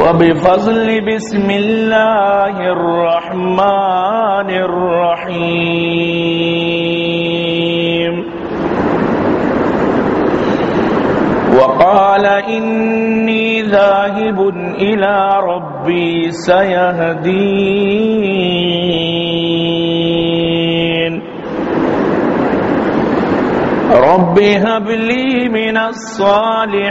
وبفضل بسم الله الرحمن الرحيم. وقال إني ذاهب إلى ربي سيهدين. رب هب لي من الصالحين.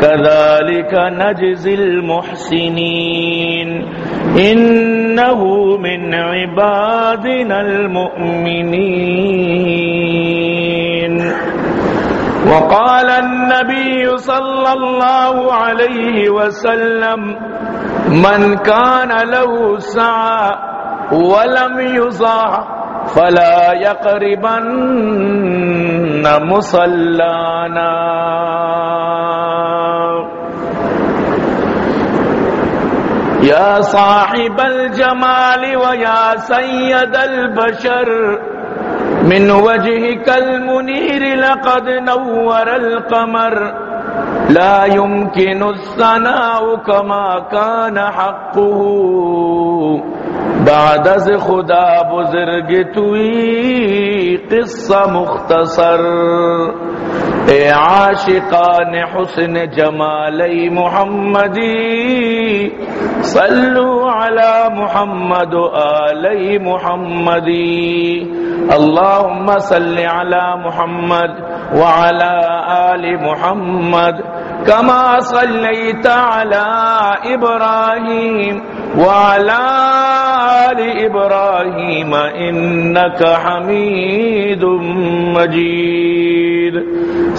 كذلك نجزي المحسنين. إنه من عبادنا المؤمنين. وقال النبي صلى الله عليه وسلم من كان له سعى ولم يضع فلا يقربن مصلانا. يا صاحب الجمال ويا سيد البشر. من وجهك المنير لقد نور القمر. لا يمكن الثناء كما كان حقه. بعد از خدا بزرگ توی قصہ مختصر. اے عاشقان حسن جمالی محمدی، صلو علی محمد آلی محمدی۔ اللهم صل على محمد وعلى آل محمد كما صليت على إبراهيم وعلى آل إبراهيم إنك حميد مجيد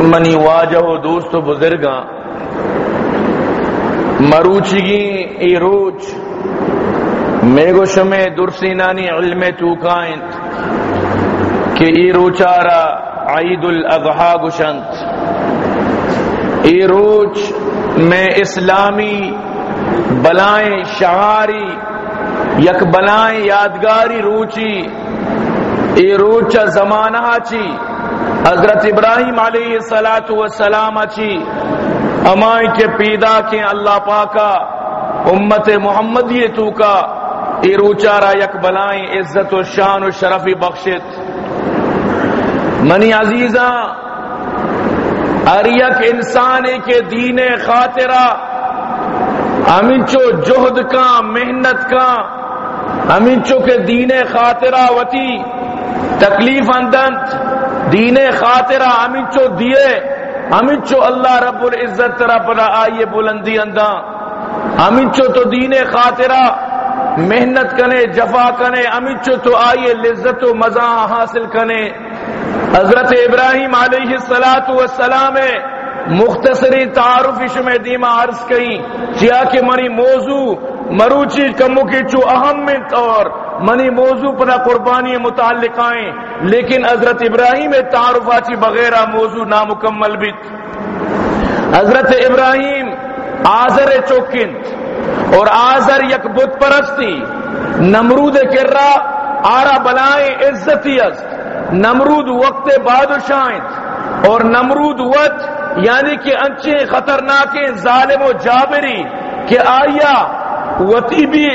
منی واجہ و دوست و بزرگاں۔ مروچگی ای روچ۔ میگو شمع درسینانی علم توکائنت کہ ای روچارا عید الاضحی گشنت۔ ای روچ میں اسلامی بلائیں شعاری، یک بلائیں یادگاری روچی۔ ای روچا زمانہ چی۔ حضرت ابراہیم علیہ سلاۃ وسلام اچھی امائ کے پیدا کے اللہ پاکا امت محمد یہ تو کا، اے روچارا یک بلائیں عزت و شان و شرفی بخشت۔ منی عزیزاں ہر یک انسان کے دین خاطرہ امنچو جہد کا، محنت کا امنچو کے دین خاطرہ وتی تکلیف اندنت دین خاطرہ امنچو دیے امنچو اللہ رب العزت طرح پر آئیے بلندی انداں۔ امنچو تو دین خاطرہ، محنت کنے، جفا کنے امنچو تو آئیے لذت و مزہ حاصل کنے۔ حضرت ابراہیم علیہ السلاۃ والسلام مختصری تعارف میں دیما عرض کئی کیا کہ منی موضوع، مروچی کمو کی چو اہم من طور منی موضوع پر قربانی متعلق آئیں لیکن حضرت ابراہیم تعارفاتی بغیر موضوع نامکمل بھی۔ حضرت ابراہیم آزر چوکند اور آزر یک بت پرستی، نمرود کرا آرا بلائیں عزتی است نمرود وقت بادشاہ اور نمرود وقت یعنی کہ انچے خطرناک ظالم و جابری، کہ آیا وتی بھی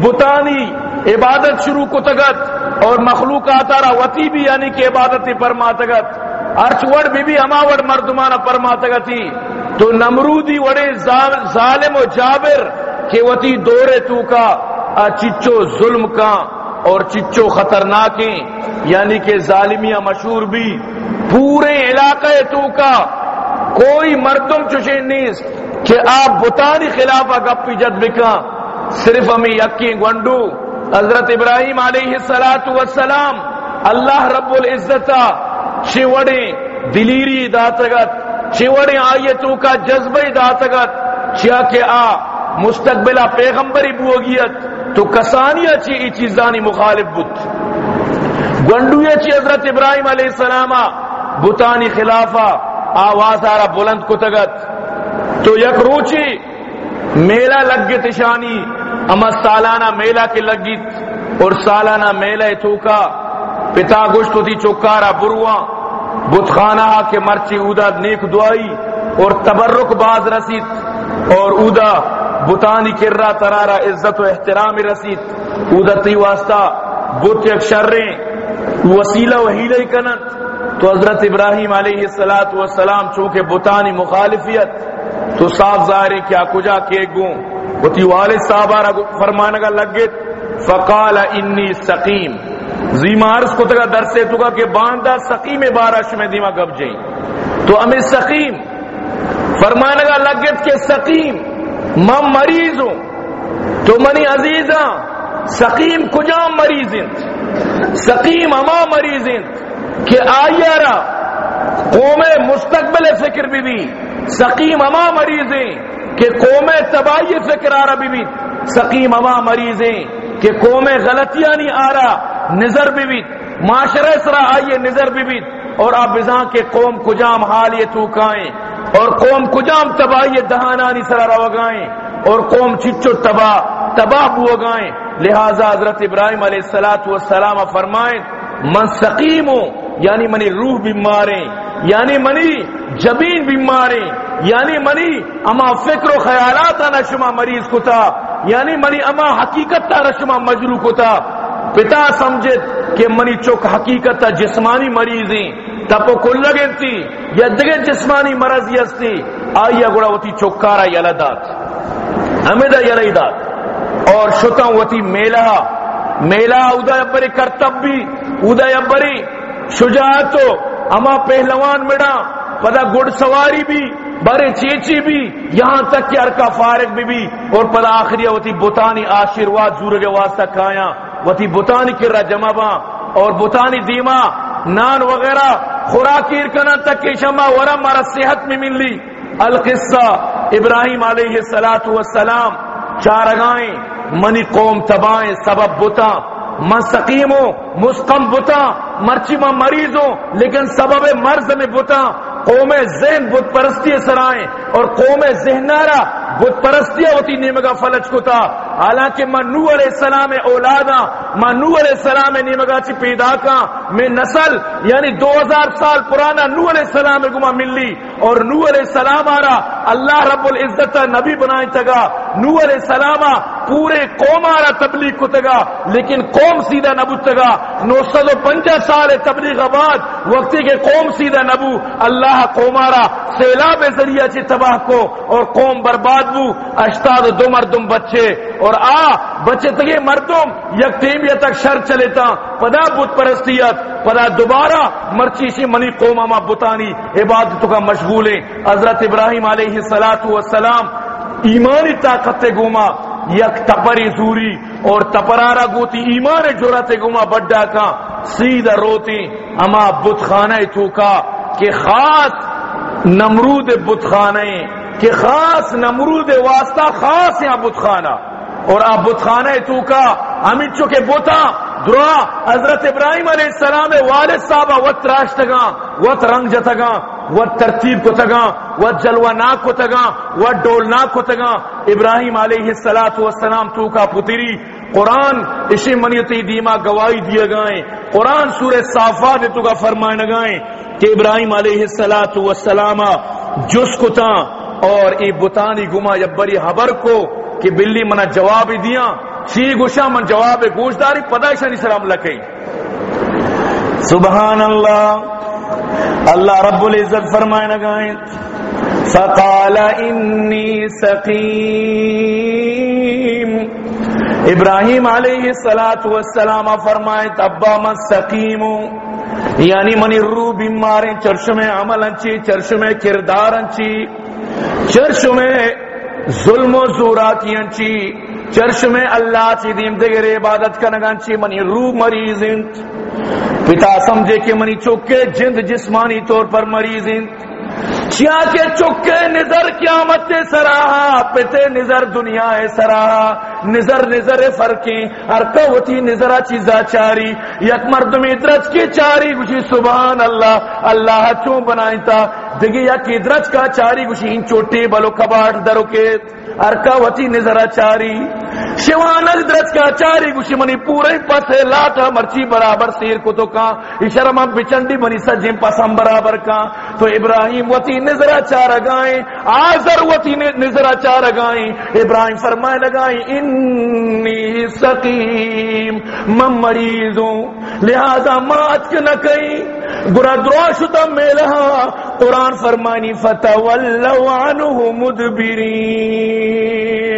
بتانی عبادت شروع کو تگت اور مخلوقات آرا وتی بھی یعنی کہ عبادت پرما تگت۔ ارچ وڑ بھی بھی ہماوڑ مردمانہ پرما تگتی۔ تو نمرودی وڑے ظالم و جابر کہ وتی دورے تو کا چچو ظلم کا اور چچو خطرناکیں یعنی کہ ظالمیاں مشہور بھی۔ پورے علاقے تو کا۔ کوئی مردم چشے نہیں کہ آپ بتانی خلاف گپی جد بکا۔ صرف ہمیں یقین گنڈو حضرت ابراہیم علیہ السلاۃ والسلام، اللہ رب العزت شیوڑے دلیری داتگت، شیوڑے آئیے تو کا جذبہ داتگت چیا کہ آ مستقبلہ پیغمبری بوگیت، تو کسانی اچھی ای چیزانی مخالف بت گنڈو چی حضرت ابراہیم علیہ السلام بتانی خلافہ آواز آرہ بلند کتگت۔ تو یک روچی میلہ لگ گی تشانی، اما سالانہ میلہ کی لگیت اور سالانہ میلہ توکا، پتا گشت تھی چوکارا بروا بتخانہ کے مرچی اودا نیک دعائی اور تبرک باز رسید اور اودا بتانی کرا ترارا عزت و احترام رسید۔ ادتی واسطہ بت یک شریں، وسیلہ و ہیلہ کنت۔ تو حضرت ابراہیم علیہ السلاۃ والسلام چونکہ بتانی مخالفیت تو صاف ظاہر کیا کجا کے گوں؟ بتی والد صاحب فرمانے کا لگت فقال انی سقیم۔ زیمارس کو تگا درسے تو کہ باندھا سقیم بارش میں دیما گب جائیں۔ تو ہمیں سقیم۔ فرمانے کا لگت کہ سقیم من مریض ہوں۔ تو منی عزیزاں سقیم کجام مریض انت سقیم اما مریض انت کہ آئیے قوم مستقبل فکر بھی بھی سقیم اما مریض ہیں کہ قوم تباہی فکر آ رہا بھی۔ بھی سقیم اما مریض ہیں کہ قوم غلطیاں نہیں آ رہا، نظر بھی معاشرے سرا آئیے، نظر بھی اور آپ بزاں کے قوم کجام حال یہ تو کائیں۔ اور قوم کجام تباہی دہانانی سرا روگائیں اور قوم چچو تباہ تباہ بوگائیں لہذا حضرت ابراہیم علیہ السلاۃ والسلام فرمائیں، من سقیم ہوں یعنی منی روح بیماریں۔ یعنی منی جبین بیماریں یعنی منی اما فکر و خیالات نشما مریض کو تھا یعنی منی اما حقیقت تا رشما مجرو کو تھا پتا سمجھت کہ منی چوک حقیقت تا جسمانی مریضیں تپو کل لگے تھی یا دگے جسمانی مرض یستی آئیا گڑا وتی چوکارا یلدات ہمیدہ یلدات اور شتا وتی میلہ میلہ ادا ابری کرتب بھی ادا ابری شجاعت اما پہلوان مڑا، پدا گڑ سواری بھی برے چیچی بھی، یہاں تک کہ ارکا فارغ بھی بھی، اور پدا آخری وتی بتانی آشیرواد زور کے واسطہ کھایا، وتی بتانی کر رہا جمع با، اور بتانی دیما، نان وغیرہ خوراک ارکنا تک کہ شما ورا مارا صحت میں مل لی۔ القصہ ابراہیم علیہ السلاۃ والسلام، چارگائیں، منی قوم تبائیں، سبب بتا من سکیم ہوں مسکم بتا مرچی میں مریض ہوں لیکن سبب مرض میں بتا قوم ذہن بت پرستی سرائیں اور قوم ذہنارا بت پرستی ہوتی نیمگا فلج کو تھا۔ حالانکہ من نو علیہ السلام اولادا ہاں، من نو علیہ السلام نیمگا چی پیدا کا میں نسل یعنی دو ہزار سال پرانا نو علیہ السلام گما ملی اور نو علیہ السلام آرا، اللہ رب العزت نبی بنائیں تگا۔ نو علیہ السلام پورے قوم آرا تبلیغ کو تگا۔ لیکن قوم سیدھا نبو تگا۔ نو سو پنجا سال تبلیغ بعد وقتی کے قوم سیدھا نبو، اللہ قوم آرا، سیلاب ذریعہ چی تباہ کو اور قوم برباد بو اشتاد دو مردم بچے۔ اور آ، بچے تگے مردم یک تیمیہ تک شر چلیتا پدا بت پرستیت، پدا دوبارہ مرچی سی منی قوم ما بتانی۔ عبادتوں کا مشغول ہیں حضرت ابراہیم علیہ السلام ایمانی طاقت گوما، یک تپری زوری۔ اور تپرارا گوتی ایمان جرت گوما بڈا کا۔ سیدھا روتی اما بت خانہ تو کا کہ خاص نمرود بت خانہ کہ خاص نمرود واسطہ، خاص یہاں بت خانہ۔ اور آپ بت خانہ تو کا امت چکے بوتا، دعا، حضرت ابراہیم علیہ السلام، والد صاحب و تراش تگا و رنگ جتگا و ترتیب کو تگا و جلوہ ناک کو تگا و ڈول ناک کو تگا۔ ابراہیم علیہ السلام تو کا پتری، قرآن اسی منیتی دیما گواہی دیا گائیں قرآن سورہ صافات تو کا فرمائے نگائیں کہ ابراہیم علیہ السلام والسلام جس کو تا اور ای بتانی گما یا بری حبر کو کہ بلی منا جواب دیا، چی گوشا من جواب گوشداری پدا شانی سلام لکی سبحان اللہ اللہ رب العزت فرمائے نگائیں فقال انی سقیم۔ ابراہیم علیہ السلام والسلام فرمائے، تبا من سقیم۔ یعنی منی رو بیماریں چرش میں عمل انچی چرش میں کردار انچی چرچ میں ظلم و زوراتی انچی چرچ میں اللہ چی دیم دگر عبادت کا نگانچی منی روح مریض انت پتا سمجھے کہ منی چکے جند جسمانی طور پر مریض انت چیا کے چکے نظر قیامت سراہا پتے نظر دنیا سراہا نظر نظر فرقی ہر کوتی نظر چیزا چاری۔ یک مردمی درج کی چاری گوشی، سبحان اللہ۔ اللہ چون بنائی تا دیگی یک درج کا چاری گوشی، ان چوٹی بلو کباٹ درو کے۔ ارکاوتی نظر چاری۔ شوانک درج کا چاری گوشی منی پورے پسے لاتا مرچی برابر سیر کو تو کا اشرم بچنڈی منی سجیم پسم برابر کا۔ تو ابراہیم وتی نظر چار گائیں آزر وتی نظر چار گائیں۔ ابراہیم فرمائے لگائیں، انی سقیم، من مریض ہوں، لہذا مات نہ کہیں۔ برا دروش تم قرآن فرمانی فتولو عنہ مدبرین۔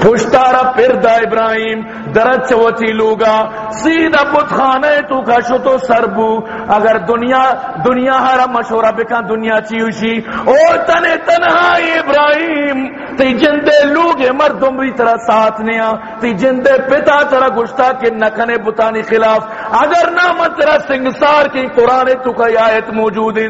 پشتارا پردا ابراہیم درد چوتی لوگا سیدھا بت خانے تو کا شتو سربو اگر دنیا دنیا ہرا مشورہ بکا دنیا چیوشی اور تنے تنہائی ابراہیم تی جندے لوگے مردم بھی طرح ساتھ نیا تی جندے پتا طرح گشتا کہ نکنے بتانی خلاف اگر نہ من طرح سنگسار کی قرآن تو کا آیت موجود ہیں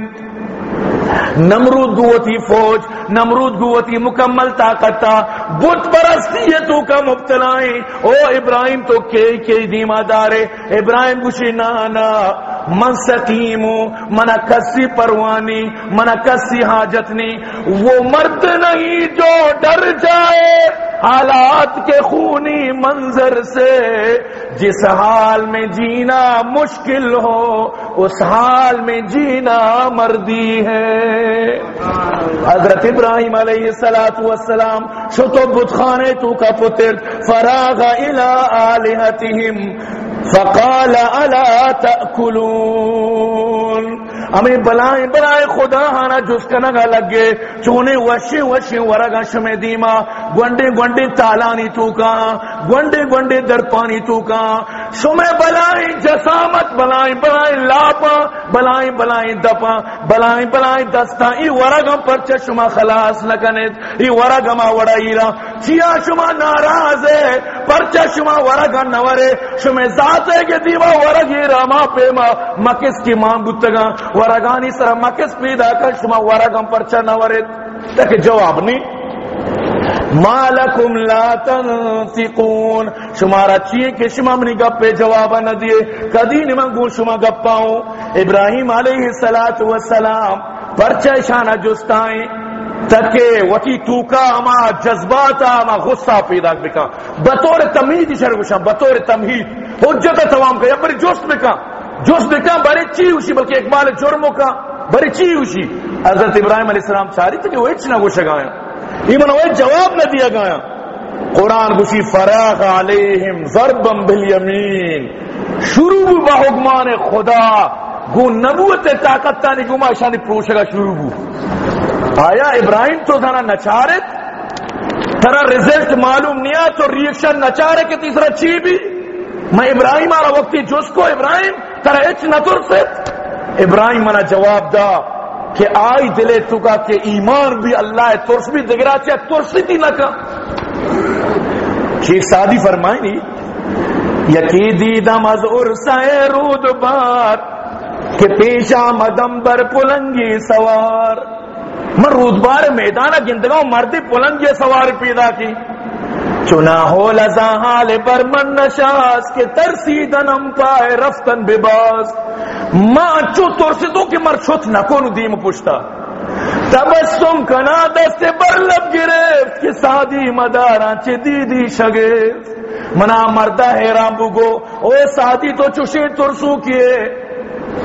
نمرود گوتی فوج، نمرود گوتی مکمل طاقت تھا بت پرستیتوں کا مبتلائیں او ابراہیم تو کے کے دیما دارے ابراہیم گوشی نانا، من سقیم، من کسی پروانی، من کسی حاجت نہیں وہ مرد نہیں جو ڈر جائے۔ حالات کے خونی منظر سے۔ جس حال میں جینا مشکل ہو، اس حال میں جینا مردی ہے۔ حضرت ابراہیم علیہ السلام والسلام شتو بت تو کا پتر، فراغ الى آلہتہم، فقال، الا تأکلون ہمیں بلائیں بلائیں خدا ہانا جس کا نگا لگے، چونے وشی وشی ورگا شمی دیما گونڈے گونڈے تالانی تو گونڈے گونڈے در پانی تو کا شمی بلائیں جسامت، بلائیں بلائیں لاپا بلائیں بلائیں دپا بلائیں بلائیں دستا ای ورگم پر شما خلاص نکنید ای ورگم وڑائیرا چیا شما ناراض ہے پرچا شما ورگا نورے شما ذاتے کے دیوا ورگی راما پیما۔ مکس کی ماں گتگا ورگانی سر مکس پیدا کر، شما ورگم پرچا نورے تک جواب نہیں مالکم لا تنفقون۔ شمارا چیئے کہ شما منی گپے جواب نہ دیے کدی نمن گون شما گپاؤں۔ ابراہیم علیہ السلام پرچہ شانہ جستائیں۔ تکے وکی توکا اما جذبات اما غصہ پیدا بکا۔ بطور تمہید شرگوشا بطور تمہید۔ حجت تمام کا یا بری جوست بکا۔ جوست بکا بری چی ہوشی بلکہ اقبال جرموں کا بری چی ہوشی حضرت ابراہیم علیہ السلام چاری تھی کہ وہ اچھ نہ گوشا گایا ایمن وہ جواب نہ دیا گایا قرآن گوشی، فراغ علیہم ضربم بالیمین۔ شروع با حکمان خدا۔ گو نبوت طاقت تانی گما شانی پروشگا شروع بو۔ آیا ابراہیم تو دھنا نچارت ترا ریزلٹ معلوم نیا تو ریئیکشن نچارے کہ تیسرا چی بھی؟ میں ابراہیم آرہ وقتی جس کو ابراہیم، ترا اچ نتر ست ابراہیم منا جواب دا۔ کہ آئی دلے تو کہ ایمان بھی اللہ ترس بھی دگرا چاہے ترسی تھی نہ کا شیخ سادی فرمائی نہیں یکی دیدم از ارسائے رود بار، کہ پیش آمدم بر پلنگی سوار۔ من رودبار میدان گندگاں مردی پلنگی سوار پیدا کی۔ چنا ہو لزا حال پر من نشاس کے ترسی دنم پائے رفتن بباز ماں چو ترسدو کہ مر چھت نکونو دیم پشتا تبسم کنا دست بر لب گرفت کہ سادی مداران چی دیدی شگفت منا مردہ حیران بگو او سادی تو چوشی ترسو کیے۔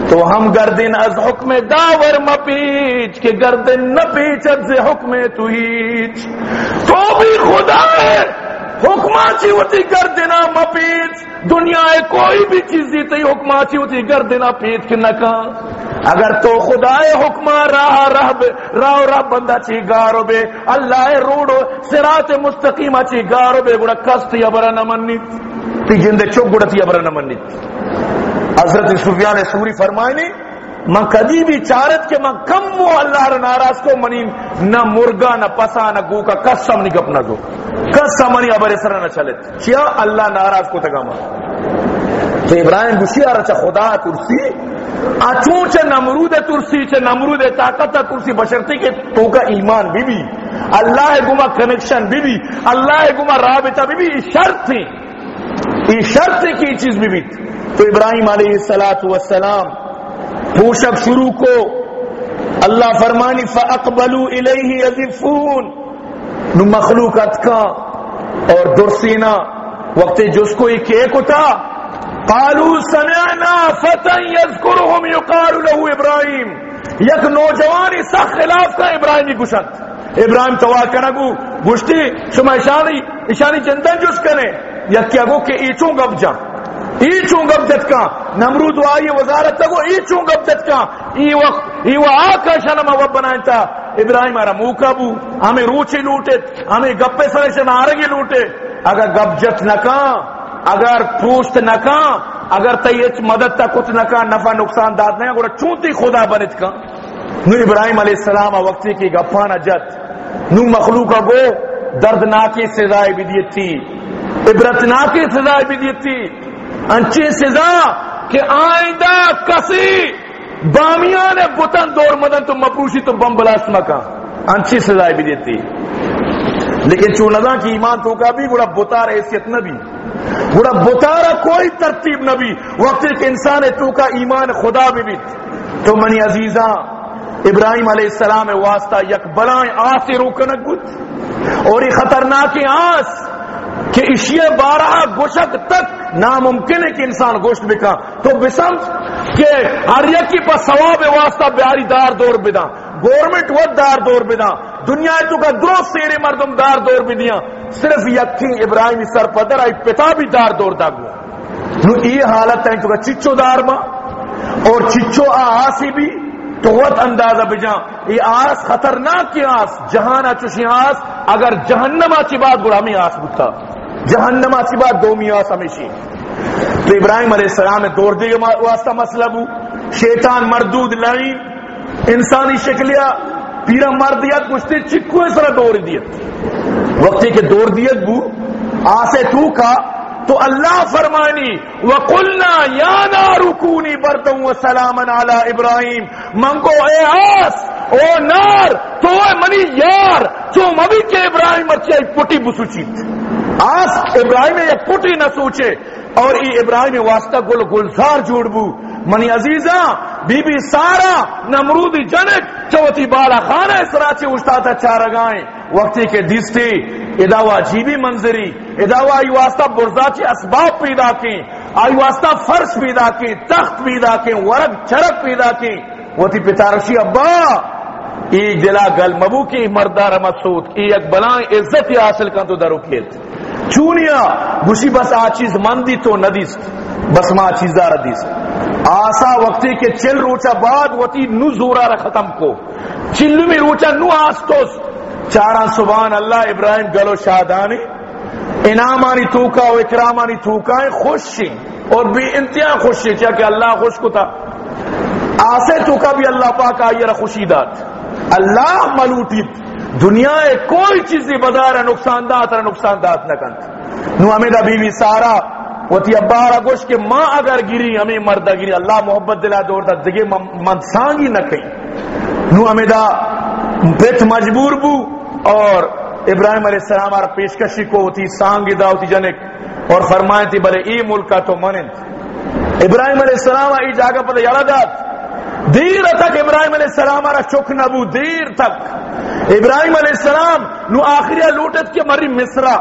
تو ہم گردن از حکم داور مپیچ کہ گردن نہ پیچت سے حکم تو ہیچ۔ تو بھی خدا ہے حکمہ چی ہوتی گردنا مپیچ دنیا کوئی بھی چیز دیتی حکمہ چی ہوتی گردنا پیچ کے نکا اگر تو خدا حکمہ راہ راہ راہ راہ بندہ چی گارو بے۔ اللہ روڑو سرات مستقیمہ چی گارو بے۔ گڑا کستی ابرا نمنیت تی جندے چک گڑا تی ابرا نمنیت حضرت سفیان سوری فرمائنی، من کدی بھی چارت کے من کم وہ اللہ را ناراض کو منی نہ مرگا، نہ پسا، نہ گو کا، قسم نہیں گپنا گو قسم منی ابر سر نہ چلے کیا اللہ ناراض کو تگا من تو ابراہیم گوشیا اچھا رچا خدا ترسی اچوں چ نمرود ترسی چ نمرود طاقت ترسی بشرتی کہ تو کا ایمان بھی بھی، اللہ گما کنیکشن بھی بھی، اللہ گما رابطہ بھی بھی شرط تھی۔ یہ شرط تھی کہ یہ چیز بھی بھی۔ تو ابراہیم علیہ السلاۃ والسلام، پوشک شروع کو، اللہ فرمانی فاقبلوا الیہ یذفون نو مخلوقات کا اور درسینا وقت جس کو ایک ایک ہوتا قالوا سمعنا فتى يذكرهم يقال له ابراہیم۔ یک نوجوانی سخت خلاف کا ابراہیمی گشت۔ ابراہیم توا کنگو گشتی، شما اشانی اشانی چندن جس کنے۔ یک کیا گو کہ ایچوں گب جا۔ ایچوں گب جت کا۔ نمرود آئی وزارت تگو ایچوں گب جت کا۔ ای وقت ای وہ آکا شنم وب بنائتا ابراہیم آرہ موکا بو ہمیں روچی لوٹے ہمیں گپے سرشن آرگی لوٹے اگر گب جت نکا اگر پوشت نکا اگر تیچ مدد تا کچھ نکا نفع نقصان داد نہیں اگر چونتی خدا بنت کا نو ابراہیم علیہ السلام وقتی کی گپانا جت نو مخلوقہ گو دردناکی سزائے بھی دیت تھی عبرتناکی سزائے بھی دیت تھی انچی سزا کہ آئندہ کسی بامیان بطن دور مدن تو مپروشی تو بم بلاست مکا انچی سزائے بھی دیتی۔ لیکن چونزا کی ایمان تو کا بھی بڑا بطار حیثیت نبی بڑا بطارا کوئی ترتیب نبی وقت ایک انسان تو کا ایمان خدا بھی بھی۔ تو منی عزیزاں، ابراہیم علیہ السلام واسطہ یک بلائیں آس روکنک بود اور یہ خطرناک آس کہ اشیاء بارہ گوشت تک ناممکن ہے کہ انسان گوشت بکا۔ تو بسم کہ ہر یکی پر ثواب واسطہ بیاری دار دور بدا گورنمنٹ وہ دار دور بدا دنیا تو کا درست سیرے مردم دار دور بدیا صرف یکی ابراہیم سر پدر آئی پتا بھی دار دور دا نو یہ حالت ہے تو کا چچو دار ماں اور چچو آسی بھی تو وقت اندازہ بجا یہ آس خطرناک کی آس جہانا چوشی آس۔ اگر جہنم آچی بات گڑا آس بتا جہنم آسی بات دو میاں سمیشی تو ابراہیم علیہ السلام دور دے واسطہ مسئلہ بو۔ شیطان، مردود لائن انسانی شکلیا پیرا مردیت کشتے چکو اس طرح دور دیت۔ وقتی کے دور دیت بو، آسے تو کا، تو اللہ فرمانی، وَقُلْنَا يَا نَارُ كُونِي بَرْدًا وَسَلَامًا عَلَى ابراہیم۔ منگو اے آس او نار، تو اے منی یار چو مبی کے ابراہیم اچھے پٹی بسو آس، ابراہیم یہ پٹی نہ سوچے۔ اور ای ابراہیم واسطہ گل گلزار جوڑ بو. منی عزیزاں بی بی سارا، نمرودی جنک چوتی بالا خانہ اسراچی اشتاتا اچھا چارگائیں وقتی کے دیستی، اداوا جیبی منظری، اداوا ای واسطہ برزاچی اسباب پیدا کی آئی واسطہ فرش پیدا کی تخت پیدا کی ورق چرک پیدا کی وہ پتارشی ابا، ای دلا گل مبو کی مردار مسعود ای ایک بلائیں عزت حاصل کن تو درو کیت چونیا، گوشی بس آ چیز مندی تو ندیست بس ما چیزا ردیست آسا وقتی کے چل روچا بعد وتی نو زورا را ختم کو۔ چلو میں روچا نو آستوس۔ چاران سبحان اللہ، ابراہیم گلو شادانی۔ انعامانی توکا و اکرامانی توکا خوشی اور بھی انتہا خوشی چاہ کہ اللہ خوش کو تھا۔ آسے توکا بھی اللہ پاک آئیے را خوشی دات اللہ ملوٹی۔ دنیا کوئی چیزی بدار نقصان دات را نقصان دات نہ کنت نو ہمیں دا بیوی سارا، وہ تی ابارا گوش کہ ماں اگر گری، ہمیں مردہ گری۔ اللہ محبت دلا دور دا دگے من سانگی نہ کہیں۔ نو ہمیں دا پیت مجبور بو اور ابراہیم علیہ السلام آر پیشکشی کو تھی سانگی دا ہوتی جنک۔ اور فرمائیں تھی، بلے ای ملکہ تو مننت ابراہیم علیہ السلام ای جاگہ پر یلا دیر تک ابراہیم علیہ السلام آرہ چک نبو دیر تک۔ ابراہیم علیہ السلام نو آخریہ لوٹت کے مری مصرہ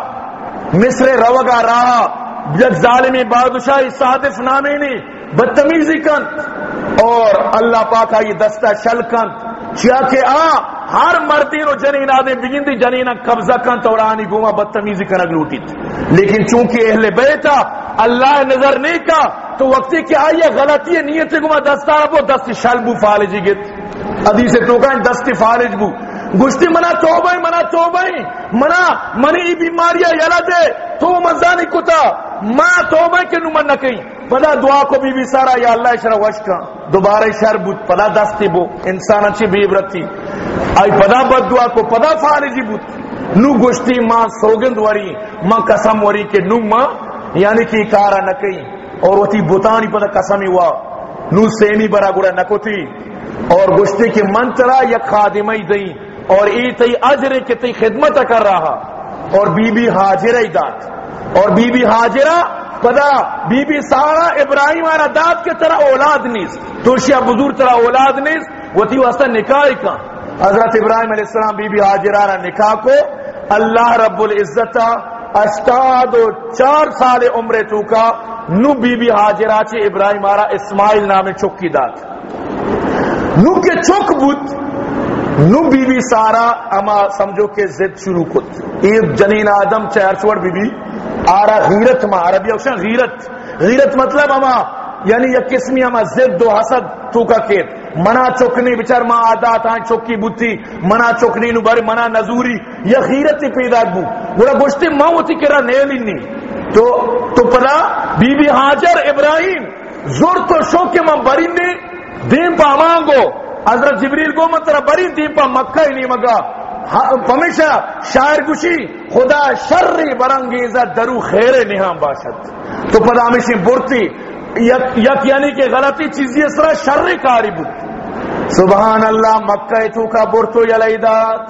مصر روگا رہا جب ظالمی بادشاہی صادف نامینی بدتمیزی کن۔ اور اللہ پاک یہ دستہ شل کن۔ کیا کہ آ، ہر مردی رو جنین آدھے بگندی جنین قبضہ کن تورانی گوما بدتمیزی کنگ لوٹی لیکن چونکہ اہل بیتا اللہ نظر نہیں کا، تو وقتی کہ آئیے غلطی ہے نیت گما دستہ بو، دست شل بو فالجی گت حدیث تو دست فالج بو۔ گشتی منا توبہ منا توبہ منا، منی بیماریاں یلا دے۔ تو مزانی کتا۔ ما توبہ کے نو من نہ کہیں۔ پدا دعا کو بی بی سارا، یا اللہ شرا وشکا دوبارہ شر بود پدا دستی بو انسان اچھی بی عبرتی۔ آئی پدا بد دعا کو، پدا فارجی بود۔ نو گشتی ما سوگند وری، ما قسم وری کے نو ما یعنی کی کارا نہ کہیں۔ اور وہ تی بوتانی پدا قسمی ہوا۔ نو سیمی برا گڑا نکو تھی اور گشتی کے منترا یک خادمی دئی اور ای تی اجر کے تی خدمت کر رہا۔ اور بی بی حاجرہ دات اور بی بی حاجرہ پدا بی بی سارا ابراہیم آرہ دات کے طرح اولاد نیس توشیہ بزرگ طرح اولاد نیس وہ تی واسطہ نکاح کا۔ حضرت ابراہیم علیہ السلام بی بی حاجرہ آرہ نکاح کو اللہ رب العزت اشتاد و چار سال عمر تو کا نو بی بی حاجرہ چے ابراہیم آرہ اسماعیل نام چکی دات نو کے چک بود۔ نو بی بی سارا، اما سمجھو کہ زد شروع کت۔ ایک جنین آدم چہر چوڑ بی بی آرا غیرت ما، عربی اوشن غیرت۔ غیرت مطلب اما یعنی یک قسمی اما، زد و حسد، تو کا کیت منا چکنی بچار ما عادات آن چکی بوتی۔ منا چکنی نو بارے منا نزوری۔ یا غیرت پیدا بو۔ گوڑا گوشتی ماں ہوتی کرا نیلی نی۔ تو تو پدا بی بی حاجر ابراہیم، زور تو شوک کے ماں برندے دیم پا مانگو۔ حضرت جبریل کو مت مطلب بری دیم پا مکہ ہی نہیں مگا۔ ہمیشہ شاعر گوشی، خدا شر برنگیزہ درو خیر نہاں باشد۔ تو پدا ہمیشہ برتی۔ یک یعنی کہ غلطی چیزی اس طرح شر کاری بود۔ سبحان اللہ، مکہ تو کا برتو یلیدات۔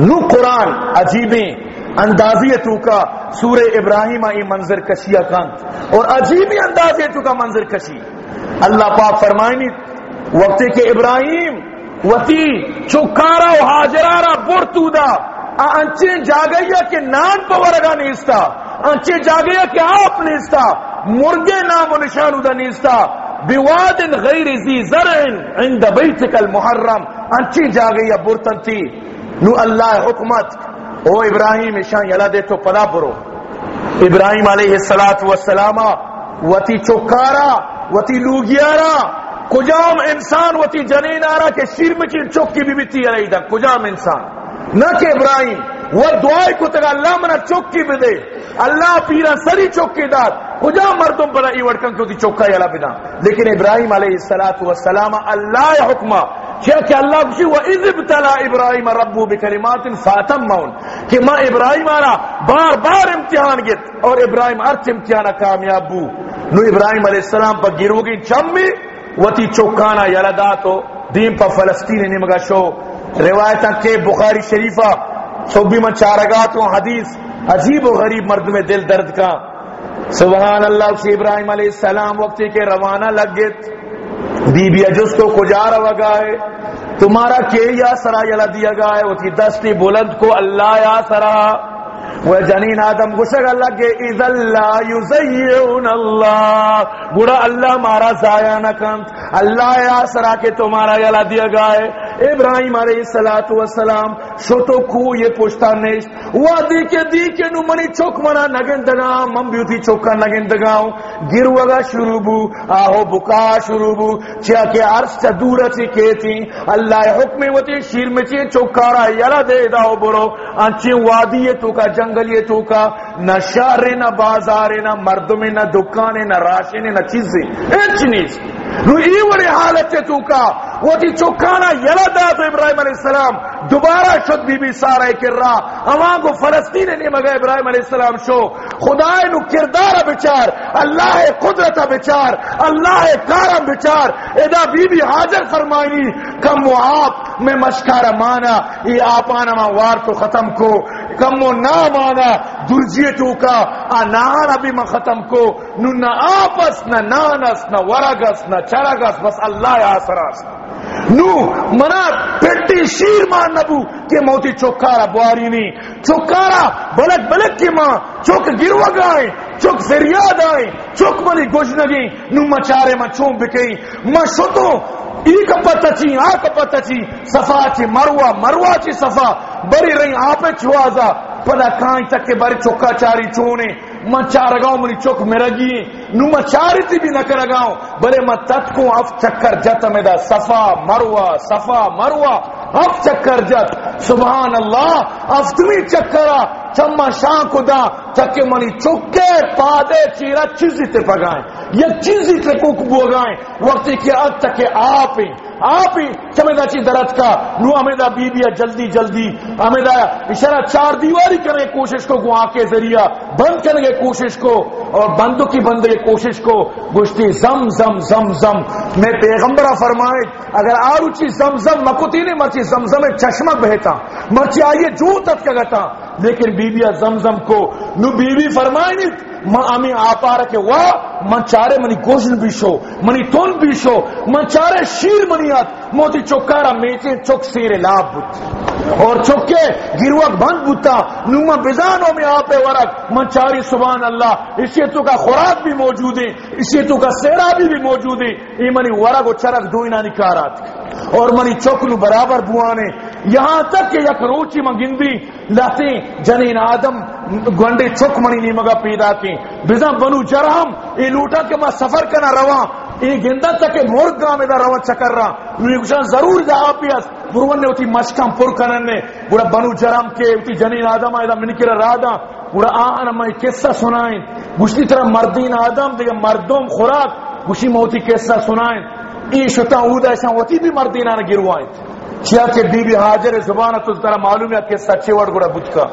نو قرآن عجیبیں اندازی تو کا۔ سور ابراہیم ای منظر کشیہ کانت اور عجیبی اندازی تو کا منظر کشی۔ اللہ پاک فرمائنی وقتی کہ ابراہیم وتی چکارا و حاجرارا برتو دا انچے جاگیا کہ نان پورگا نیستا۔ انچے جاگیا کہ آپ نیستا۔ مرگے نام و نشانو دا نیستا۔ بواد غیر زی زرع عند بیتک المحرم۔ انچے جاگیا برتن تھی۔ نو اللہ حکمت۔ او ابراہیم اشان یلا دے تو پدا برو۔ ابراہیم علیہ السلام وتی چکارا وتی لوگیارا۔ کجام انسان وتی جنین آرا کہ شیر میں چیر چوکی بھی بیتی علی دا؟ کجام انسان؟ نہ کہ ابراہیم، وہ دعائی کو تگا اللہ منا چوکی بھی دے۔ اللہ پیرا سری چوکی دار کجا مردم پر ای وڑکن کو تی چوکا یلا بنا لیکن ابراہیم علیہ السلام اللہ حکمہ۔ کیا کہ اللہ کسی و اذ ابتلا ابراہیم ربو بکلمات فاتم مون کہ ماں ابراہیم آرا بار بار امتحان گت اور ابراہیم ارچ امتحان کامیاب بو۔ نو ابراہیم علیہ السلام پر گرو گی چمی وتی چوکانا یلدا تو دین پر فلسطین نمگا شو. روایتاں کے بخاری شریفہ صوبی من چارگات و حدیث، عجیب و غریب مرد میں دل درد کا. سبحان اللہ سے ابراہیم علیہ السلام وقتی کے روانہ لگ بی بی اجس کو کجا روا گائے؟ تمہارا کے یا سرا یلا دیا گائے؟ وہ تھی دستی بلند کو اللہ یا سرا. وہ جنین آدم گسگ اللہ کے اذ اللہ یزیون اللہ۔ بڑا اللہ مارا ضائع نہ کم اللہ آسرا کے تمہارا یلا دیا گائے ابراہیم علیہ السلام والسلام، شتو کو یہ پوچھتا نہیں۔ وہ دی کے دی کے نو منی چوک منا نگن نگندگا من بیوتی چوکا نگن نگندگا گروگا شروع بو، آہو بکا شروع بو۔ چیا کہ عرش چا دورا چی کہتی اللہ حکم وتی شیر میں چی چوکارا یلا دے داو برو۔ انچی وادی تو کا جنگل یہ تو کا نہ شہر نہ بازار نہ مردم نہ دکان نہ راشن نہ چیزیں اچ نہیں نو ای وڑی حالت تو کا، وہ جی تی چوکانا یلا دا تو ابراہیم علیہ السلام، دوبارہ شد بی بی سارا کر رہا اما کو فلسطین نے مگا ابراہیم علیہ السلام شو۔ خدا نو کردار بچار، اللہ قدرت بچار، اللہ کارم بچار۔ ادا بی بی حاضر فرمائنی کم و آپ میں مشکار مانا یہ آپ آنا وار تو ختم کو۔ کم و نہ مانا درجیتو کا نہانا بھی میں ختم کو، نو نہ آپس، نہ نانس، نہ ورگس، نہ چرگس، بس اللہ آسراس نو، منا پیٹی شیر مان نبو، کہ موتی چوکارا بواری نہیں چوکارا بلک بلک کی ماں، چوک گروا گائیں، چوک فریاد آئیں چوک منی گوشنگی نو مچارے ما چون بکئی ما شتو ای کا پتہ چی آ کا پتہ چی، صفا چی مروا مروا چی صفا۔ بری رہی، آپ چوازا پدا کائیں تک کے باری چوکا چاری چونے میں چار گاؤں منی چوک میرا گی نو میں چاری تھی بھی نہ کر گاؤں۔ بلے میں تت کو اف چکر جت میں دا صفا مروا صفا مروا اف چکر جت۔ سبحان اللہ، اف تمی چکرا چما شاہ کو دا چکے منی چکے پادے چیرا چیزی تے پگائیں۔ یا چیزی تے کوک بوگائیں۔ وقتی کہ اب تک آپ ہی آپ ہی چمیدہ چی درد کا، نو امیدہ بی بیا جلدی جلدی۔ امیدہ اشارہ چار دیواری کرنے کوشش کو گواہ کے ذریعہ بند کرنے کوشش کو، اور بندوں کی بند کوشش کو۔ گشتی زم زم زم زم۔ میں پیغمبرہ فرمائے، اگر آروچی زم زم مکوتی نہیں مرچی، زم زم چشمہ بہتا۔ مرچی آئیے جو تک کگتا لیکن بی بیا زم زم کو۔ نو بی بی فرمائے نہیں، ما امی آپا رکھے، وا، من چارے منی گوشن بیشو منی تون بیشو من چارے شیر منیات موتی چوکارا میچے چوک سیرے لاب بود اور چوکے گروک بند بوتا۔ نوما بزانوں میں آپے ورک من چاری سبحان اللہ۔ اسی تو کا خوراک بھی موجود ہے اسی تو کا سیرا بھی موجود ہے یہ منی ورک و چرک دوئنا نکارات اور منی چوکنو برابر بوانے۔ یہاں تک کہ یک روچی من گندی لاتے جنین آدم گنڈے چک منی نہیں مگا پیدا کی بزا بنو جرہم۔ ای لوٹا کے ما سفر کنا رواں۔ ای گندہ تک مرد گاہ دا رواں چکر رہا یہ ضرور جا آپیاس بروان نے اتی مشکم پر کنن نے، بڑا بنو جرہم کے اتی جنین آدم آئے دا منکر رادا بڑا آہانا میں قصہ سنائیں۔ گوشتی طرح مردین آدم دیگا مردم خوراک گوشی موتی قصہ سنائیں۔ ای شتا اودا ایسا ہوتی بھی مردین آنا گروائیں۔ چیا کہ بی بی حاجر زبان تو طرح معلوم ہے کہ سچے وڑ گڑا بچ کا۔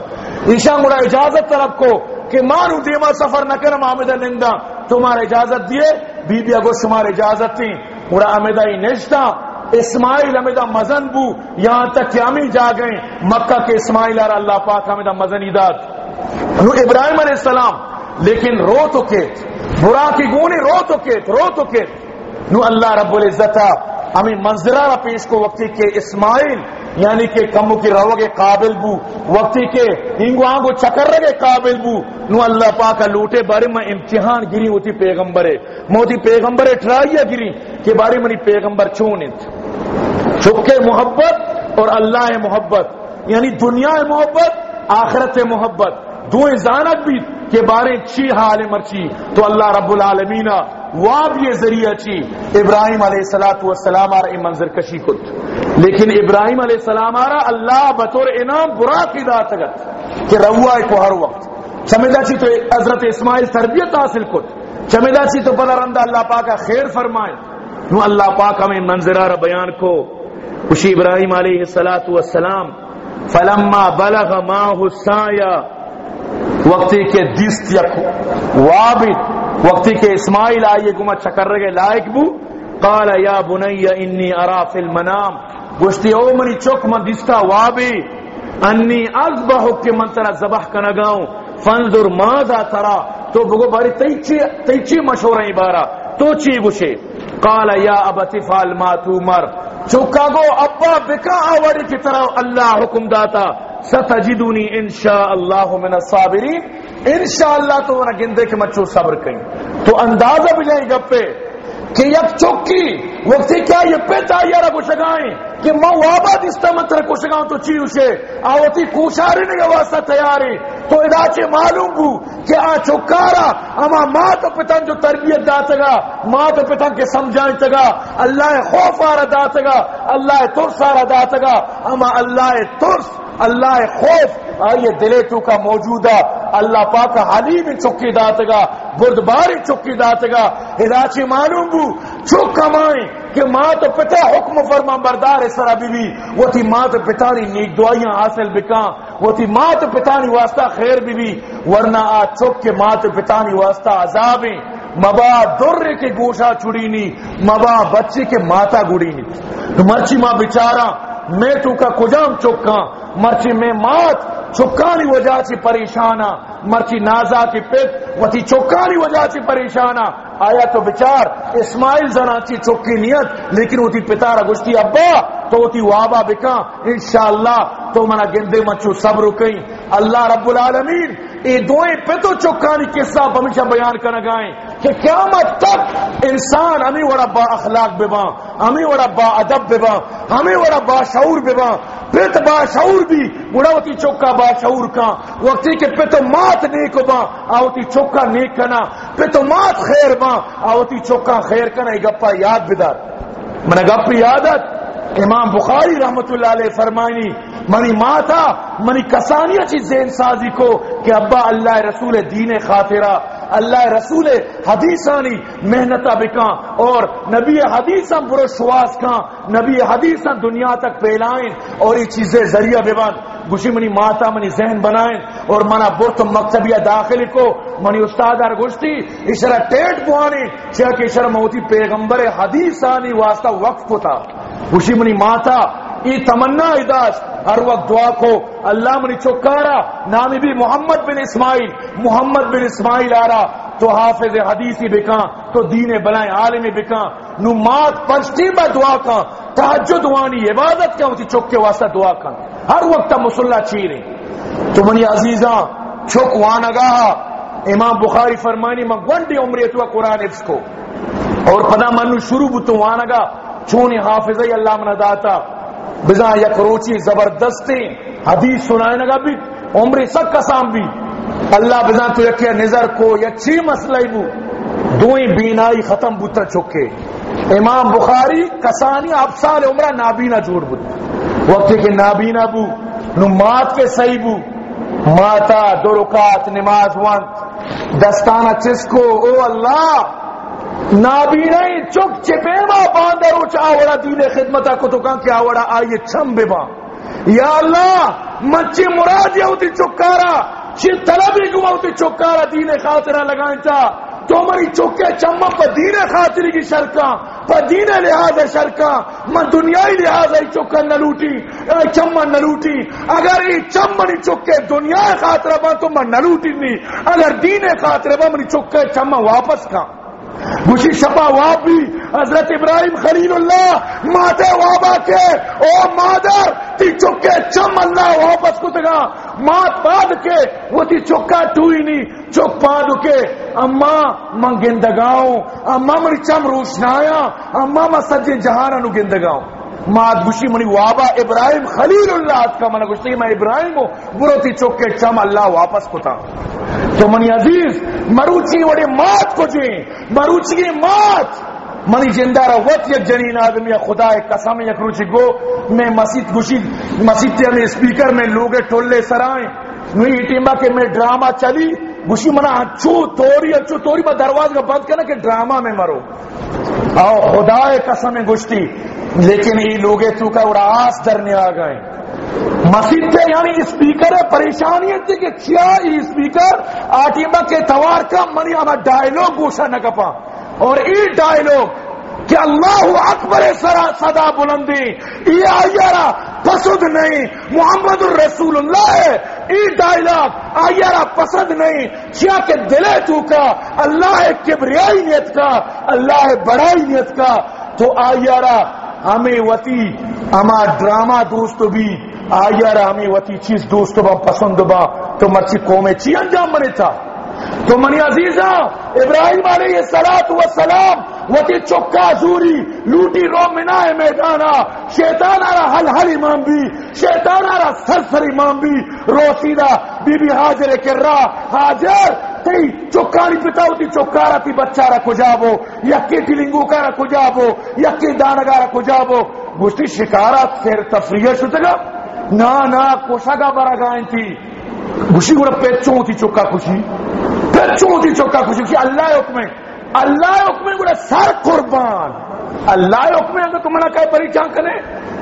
ایشان گڑا اجازت طلب کو کہ مانو دیما سفر نہ کرم آمدہ نندا تمہارا اجازت دیے بی بی اگو شمار اجازت تھی گڑا آمدہ ہی نشتا اسماعیل امیدہ مزن بو، یہاں تک کہ ہمیں جا گئے۔ مکہ کے اسماعیل آر اللہ پاک امیدہ مزن ایداد۔ نو ابراہیم علیہ السلام، لیکن رو تو کیت برا کی گونی رو تو کیت رو تو کیت نو اللہ رب العزتہ ہمیں منظرہ پیش کو وقتی کے اسماعیل یعنی کہ کمو کی رو کے قابل بو۔ وقتی کے ہنگو آنگو چکر رگے قابل بو۔ نو اللہ پاکا لوٹے بارے میں امتحان گری ہوتی پیغمبرے۔ موتی پیغمبرے ٹرائیہ گری، کہ بارے منی پیغمبر چونت۔ چکے محبت اور اللہ محبت یعنی دنیا محبت، آخرت محبت۔ دو زانت بھی کہ بارے چی حال مرچی۔ تو اللہ رب العالمین، واب یہ ذریعہ چی ابراہیم علیہ السلام والسلام آرہ منظر کشی کت لیکن ابراہیم علیہ السلام آرہ اللہ بطور انعام برا کی دات گت کہ روائی کو ہر وقت۔ چمیدہ چی تو حضرت اسماعیل تربیت حاصل کت چمیدہ چی تو بلا رندہ اللہ پاکا خیر فرمائے۔ نو اللہ پاک ہمیں منظر آرہ بیان کو. خوشی ابراہیم علیہ السلام فلما بلغ ماہ السایہ، وقتی کے دیست یک وابد، وقتی کہ اسماعیل آئیے گما چکر رگے لائق بو، قال یا بنی انی ارا فی المنام، گوشتی او منی چک من دستا وابی، انی اذبحک کہ من ترا ذبح کنگاؤں فانظر ماذا ترا، تو بگو باری تیچی مشہور ہیں بارا، تو چی گوشے؟ قال یا ابتی فال ما تمر چکا گو، ابا بکا آوری کی طرح اللہ حکم داتا. ستجدونی انشاءاللہ من الصابرین. انشاءاللہ تو انہا گندے کے مچو صبر کہیں. تو اندازہ بھی جائیں گپے. کہ یک چوکی وقتی کیا یہ پیتا یارا کو شگائیں کہ ماں وابد استمتر مطلب کو شگاؤں تو چی اسے آوتی کوشاری نہیں واسطہ تیاری۔ تو ادا چے معلوم بو کہ آ چوکارا، اما ماں تو پتن جو تربیت داتا گا ماں تو پتن کے سمجھائیں تگا اللہ خوف آرہ داتا گا اللہ ترس آرہ داتا گا اما اللہ ترس اللہ خوف۔ آئیے دلے تو کا موجودہ۔ اللہ پاک حلیم چکی دات گا، بردباری چکی دات گا۔ ہداچی معلوم بو چک کمائیں کہ ماں تو پتا حکم فرما بردار سرا بی بی وہ تھی ماں تو پتا نہیں نیک دعائیاں حاصل بکا وہ تھی ماں تو پتا نہیں واسطہ خیر بی بی ورنہ آ چک کے ماں تو پتا نہیں واسطہ عذابیں۔ مبا در کے گوشا چھڑی نی مبا بچے کے ماتا گڑی نی مرچی ماں بچارا میں تو کا کجام چکا مرچی میں مات چکانی وجہ سے پریشانا مرچی نازا کی پت وتی چکانی وجہ سے پریشانا آیا تو بچار، اسماعیل زنا چی چکی نیت، لیکن وہ پتارا گشتی ابا، تو وہ وابا بکا انشاءاللہ تو منا گندے مچو سب رکیں۔ اللہ رب العالمین، اے دوئیں پہ تو چکانی قصہ ہمیشہ بیان کرنا گائیں کہ قیامت تک انسان ہمیں وڑا با اخلاق ببا ہمیں وڑا با ادب ببا ہمیں وڑا با شعور ببا پت با شعور بھی بڑا ہوتی چوکا با شعور کا وقتی کہ پت مات نیک با آوتی چوکا نیک کنا۔ پت مات خیر با آوتی چوکا خیر کنا گپا یاد بدار۔ من گپ یادت۔ امام بخاری رحمت اللہ علیہ فرمائنی، منی ماتا، منی کسانیہ چیز ذہن سازی کو کہ ابا اللہ رسول دین خاطرہ اللہ رسول حدیثانی محنتا بکاں اور نبی حدیثاں برو شواس کاں نبی حدیثاں دنیا تک پھیلائیں اور یہ چیزیں ذریعہ بیوان گوشی منی ماتا منی ذہن بنائیں اور منا برت مکتبیہ داخل کو منی استاد ار گشتی اشارہ ٹیٹ بوانی چاہ کہ اشارہ موتی پیغمبر حدیثانی واسطہ وقت کو تھا گوشی منی ماتا ای تمنا اداس ہر وقت دعا کو. اللہ منی چکارا. نامی بھی محمد بن اسماعیل. محمد بن اسماعیل آرا. تو حافظ حدیثی بکاں تو دین بلائیں عالمی بکاں نو مات پنچتی با دعا کاں تحجد وانی عبادت کیا ہوتی چک کے واسطہ دعا کاں ہر وقت مسلح چیریں تو منی عزیزاں، چک وانگاہ. امام بخاری فرمانی، میں گونڈی عمری تو قرآن افس کو. اور پدا منو شروع بتو وانگاہ. چونی حافظی اللہ من داتا. بزا یک روچی زبردستی، حدیث سنائے نگا بھی، عمری سک کسام بھی۔ اللہ بزا تو یکی نظر کو یچی مسئلہ بو۔ دوئی بینائی ختم بوتا چکے۔ امام بخاری کسانی اب سال عمرہ نابینا جوڑ بود۔ وقتی کہ نابینا بو، نو مات کے صحیح بو۔ ماتا دو رکات نماز وانت۔ دستانہ چسکو او اللہ نابینائی چک چپیما باندر اچ آوڑا دین خدمتا کو تو کہاں کہ آوڑا آئیے چم ببا یا اللہ مچی مراد یا ہوتی چکارا، چی طلبی گوا ہوتی چکارا دین خاطرہ لگائیں چا تو مری چکے چمہ پا دین خاطری کی شرکا پا دین لحاظ شرکا من دنیای لحاظ ای چکا نلوٹی چمہ نلوٹی اگر ای چمہ نی چکے دنیا خاطرہ با تو من نلوٹی نہیں اگر دین خاطرہ با منی چکے چمہ واپس کا شپا وابی حضرت ابراہیم خلیل اللہ ماتے وابا کے، او مادر، تی چکے چم اللہ واپس کو تگا مات پاد کے وہ تی چکا ٹوئی نہیں چک پاد کے۔ اما من گندگاؤں اما من چم روشنایا اما من سجے جہانا نو گندگاؤں۔ مات گوشی منی وابا ابراہیم خلیل اللہ کا منہ گوشتی میں ابراہیم ہوں، برو تی چکے چم اللہ واپس کو تا۔ تو منی عزیز، مروچی وڑے مات کو جیں مروچی مات منی جندہ رہا وقت یک جنین آدمی خدا قسم یک روچی گو، میں مسجد گوشی مسجد میں اسپیکر میں لوگے ٹولے سرائیں۔ نوی ٹیمہ کے میں ڈرامہ چلی، گوشی منا اچھو توری اچھو توری با درواز کا بند کرنا کہ ڈرامہ میں مرو۔ او خدا قسم گوشتی لیکن یہ لوگے تو کا اڑا آس درنے آ گئے۔ مسجد یعنی اسپیکر ہے پریشانی ہے کہ کیا یہ اسپیکر آٹیما کے توار کا منی آما ڈائلوگ گوشا نہ کپا۔ اور ای ڈائلوگ کہ اللہ اکبر صدا بلندی، ای آئیارا پسود نہیں، محمد الرسول اللہ ہے۔ ای ڈائلاگ آئیارا پسند نہیں، کیا کہ دلے تو کا، اللہ کبریائی نیت کا، اللہ بڑائی نیت کا۔ تو آئیارا ہمیں وتی اما ڈرامہ دوست بھی آئیارا ہمیں وتی چیز دوست با پسند با تو مرچی قومیں چی انجام بنے تھا تو منی عزیزہ ابراہیم علیہ السلام والسلام وتی چکا زوری لوٹی رو منا میدانا، شیطان آرا حل حل امام بھی، شیطان آرا سر سر امام بھی، روسیدہ بی بی حاجر کر رہا حاجر تی چکانی پتاو تی چکارا تی بچہ را کجابو یکی ٹلنگو کا را کجابو یکی دانگا را کجابو گوشتی شکارات سیر تفریح شدگا نا نا کوشگا برا گائن تھی گوشی گوڑا پیچوں تھی چکا خوشی پیچوں تھی چکا خوشی کہ اللہ حکم اللہ حکم گوڑا سر قربان اللہ حکم اگر تم نے کہے پری چاں کرے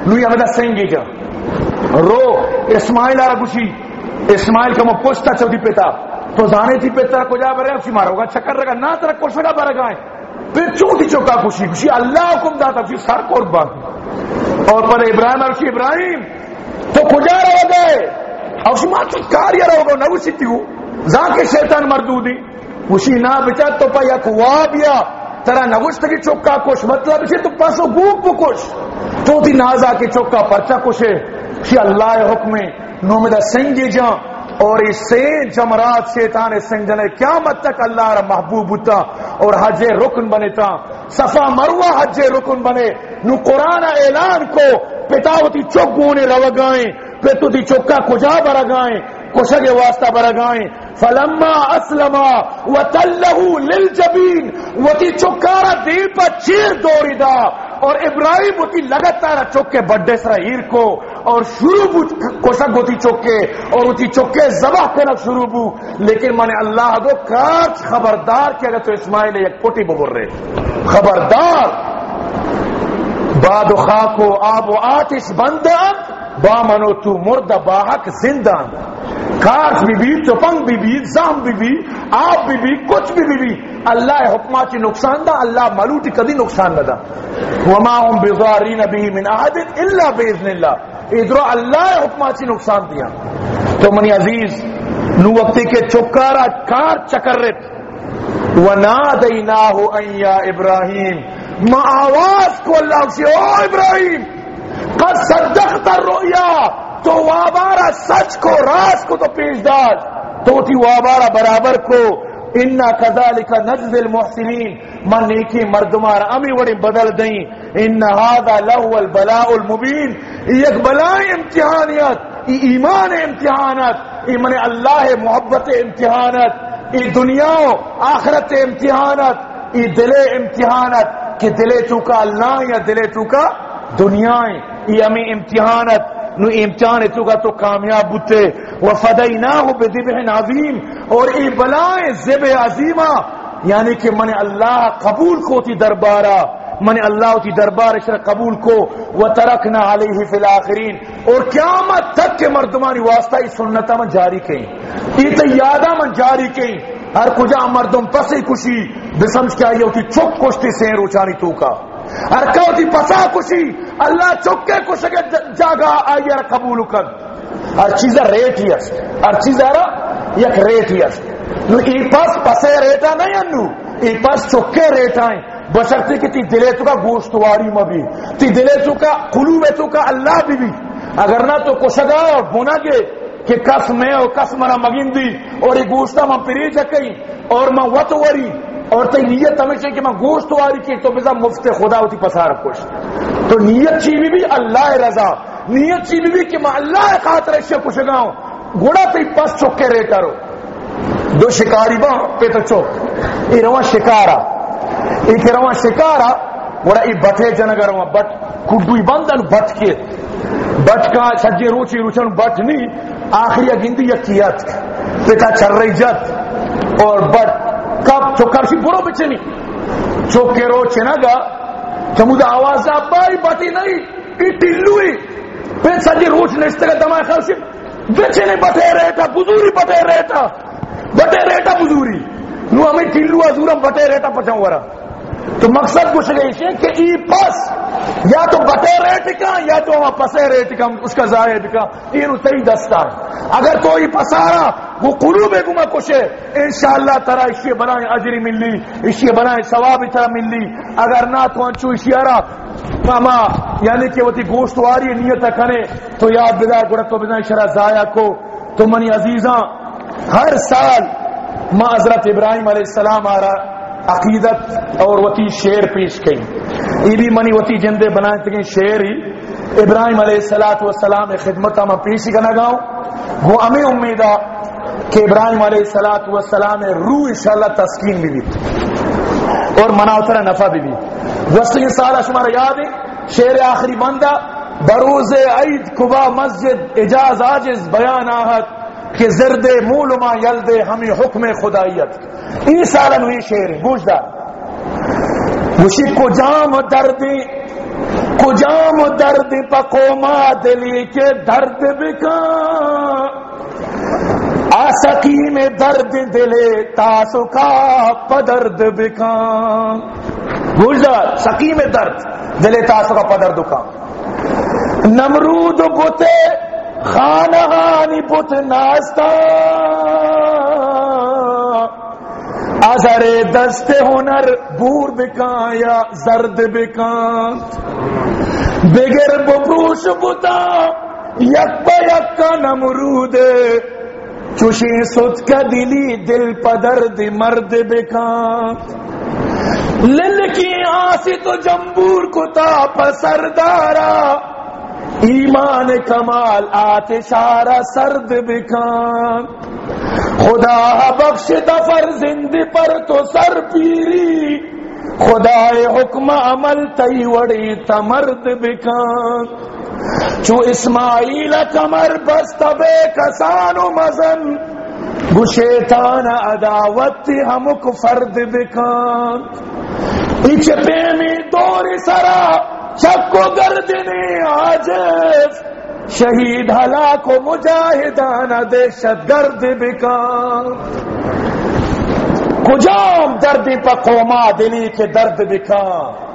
نوی ہمیں سنگی جا رو اسماعیل آرہ گوشی اسماعیل کا میں پوچھتا چودی پیتا تو زانے تھی پیتا کو جا برے اسی مارو گا چکر رگا نا ترہ کوشگا برا گائیں پھر چوٹی چوکا خوشی خوشی اللہ حکم داتا پھر سر قربان اور پر ابراہیم اور ابراہیم تو کجا رہو گئے۔ اور شما تو کاریا رہو گا نو سیتی ہو۔ شیطان مردودی۔ وشی نا بچا تو پا یک وابیا ترا نگوشت کی چوکا کش مطلب اسی تو پاسو گوپ بکش تو تی نازا کی چوکا پرچا کشے شی اللہ حکم نومدہ سنگی جان اور اس سے جمرات شیطان سنجنے قیامت تک اللہ را محبوب ہوتا۔ اور حج رکن بنے تا۔ صفا مروہ حج رکن بنے۔ نو قرآن اعلان کو۔ پتاوتی چوک گونے روگائیں پتو دی چوکا کجا برگائیں کشگ واسطہ برگائیں فلما اسلما وتلہو للجبین وتی چکارا دل پر چیر دوری دا۔ اور ابراہیم ہوتی لگاتار چوکے بڈے سرا ہیر کو، اور شروع بو کوشک ہوتی چوکے، اور ہوتی چوکے زبا کرنا شروع بو۔ لیکن میں نے اللہ دو کاچ خبردار کیا گا تو اسماعیل ایک پوٹی ببر رہے۔ خبردار! باد و خاک و آب و آتش بندان، با منو تو مرد باحق زندان. کارش بی بی چپنگ بی بی زام بی بی آپ بی بی کچھ بھی بی بی اللہ حکماتی نقصان دا، اللہ ملوٹی کدی نقصان نہ دا. وما هم بضارین به من احد الا باذن اللہ. ادھر اللہ حکماتی نقصان دیا. تو منی عزیز، نو وقتی کے چکارا کار چکرت ونادیناہ ان یا ابراہیم. ما آواز کو اللہ سے او ابراہیم، قد صدقت الرؤیا، تو وابارا سچ کو، راز کو تو پیش داد۔ تو تھی وابارا برابر کو، انا کذالک نجز المحسنین من نیکی مردمار امی وڑی بدل دیں ان هذا له البلاء المبین یک بلاء امتحانیت ای ایمان امتحانت ای من اللہ محبت امتحانت ای دنیا و آخرت امتحانت ای دل امتحانت۔ کہ دلے تو کا اللہ یا دلے تو کا دنیا ای امی امتحانت، نو امتحان تو کا تو کامیاب بوتے۔ وفدیناہ بذبح عظیم۔ اور ای بلائیں ذب عظیمہ۔ یعنی کہ من اللہ قبول کو تی دربارہ۔ من اللہ تی دربار اشرا قبول کو۔ وترکنا علیہ فی الاخرین۔ اور قیامت تک کے مردمانی واسطہ اس سنتا من جاری کہیں ای تے یادا من جاری کہیں ہر کجا مردم پسی کشی بسمج کیا یہ ہوتی چک کشتی سین روچانی تو کا۔ ہر کوتی پسا کشی، اللہ چکے کشکے جاگا آئی ار قبول کر ہر چیزا ریٹ ہی است۔ ہر چیزا را یک ریٹ ہی است۔ نو، ای پاس پسے ریٹا نہیں انو ای پاس چکے ریٹ آئیں۔ بشرتی کہ تی دلے تو کا گوشتواری مبی تی دلے تو کا، قلوب تو کا اللہ بھی بھی۔ اگر نہ تو کشگا اور بنا گے کہ کس میں اور کس منا مگین دی اور یہ گوشتا من پری جکئی اور من وط وری اور تی نیت ہمیشہ کہ میں گوشت واری کی تو بزا مفت خدا ہوتی پسار کش تو نیت چیوی بھی اللہ رضا، نیت چیوی بھی کہ میں اللہ خاطر اشیاء کشگاؤں گوڑا تی پس چکے رے کرو۔ دو شکاری با پہ تو چوک ای رواں شکارا۔ ای کہ رواں شکارا، گوڑا ای بٹے جنگر رواں بٹ کڈوی بندن بٹ کے۔ بٹ کا سجے روچی روچن بٹ نہیں، آخری گندی یکیت پتا چل رہی جت، اور بٹ کب چوکر سی برو بچے نہیں۔ چوکے رو چنگا چمود آواز بائی بٹی نہیں ای ٹلوئی پھر سجے روچ نشتے کا دماغ خیال سی بچے نے بٹے رہتا بزوری بٹے رہتا بٹے ریٹا بزوری۔ نو ہمیں ٹلو ازورم بٹے ریٹا پچاؤں ورا۔ تو مقصد کچھ گئی ہے کہ ای پس یا تو بٹے ریٹ کا یا تو ہاں پسے ریٹ کا، اس کا ظاہر کا۔ یہ تئی دستا اگر تو ای پسارا، وہ قلوب گما کچھ ہے انشاءاللہ ترا اشیاء بنائیں اجری ملی، اشیاء بنائیں ثواب طرح ملی۔ اگر نہ تو انچو اشیارا ماما یعنی کہ وہ تی گوشت واری نیت کنے، تو یاد بدا گڑا تو بدا شرع ضائع کو۔ تو منی عزیزاں، ہر سال ماں حضرت ابراہیم علیہ السلام آ رہا عقیدت اور وتی شیر پیش کی ای بھی منی وتی جندے بنائے تکیں شیر ہی۔ ابراہیم علیہ السلام والسلام خدمت میں پیشی کا گاؤں وہ امی امیدہ کہ ابراہیم علیہ السلام والسلام روح انشاءاللہ تسکین بھی بھی اور مناوتر نفع بھی بھی وسطی سالہ شمار یاد ہے شیر آخری بندہ، بروز عید کبا مسجد اجاز آجز بیان آہد۔ کہ زرد مولما یلد ہمیں حکم خدایت۔ این سالن ہوئی شیر گوش دا۔ گوشی کجام درد کجام درد پکوما دلی کے درد بکا۔ آسکی میں درد دلے تاسو کا پدرد بکا۔ گوش دا سکی میں درد دلے تاسو کا پدرد کا نمرود بوتے خانہانی پت ناستا۔ ازر دست ہنر، بور بکان یا زرد بکان بگر بپروش بتا یک با یک کا نمرود چوشی سوت کا دلی، دل پدرد مرد بکان للکی آسی تو جمبور کتا پسردارا ایمان کمال، آتشارہ سرد بکان خدا بخش دفر زندی پر تو سر پیری۔ خدا حکم عمل تی وڑی تمرد بکان چو اسماعیل کمر بست بے کسان و مزن۔ گو شیطان عداوت ہمک فرد بکان ایچ پیمی دور سرا۔ چکو گردنے آج شہید ہلاک و مجاہدان دہشت گرد بکان کجام دردی پا قوما دلی کے درد بکان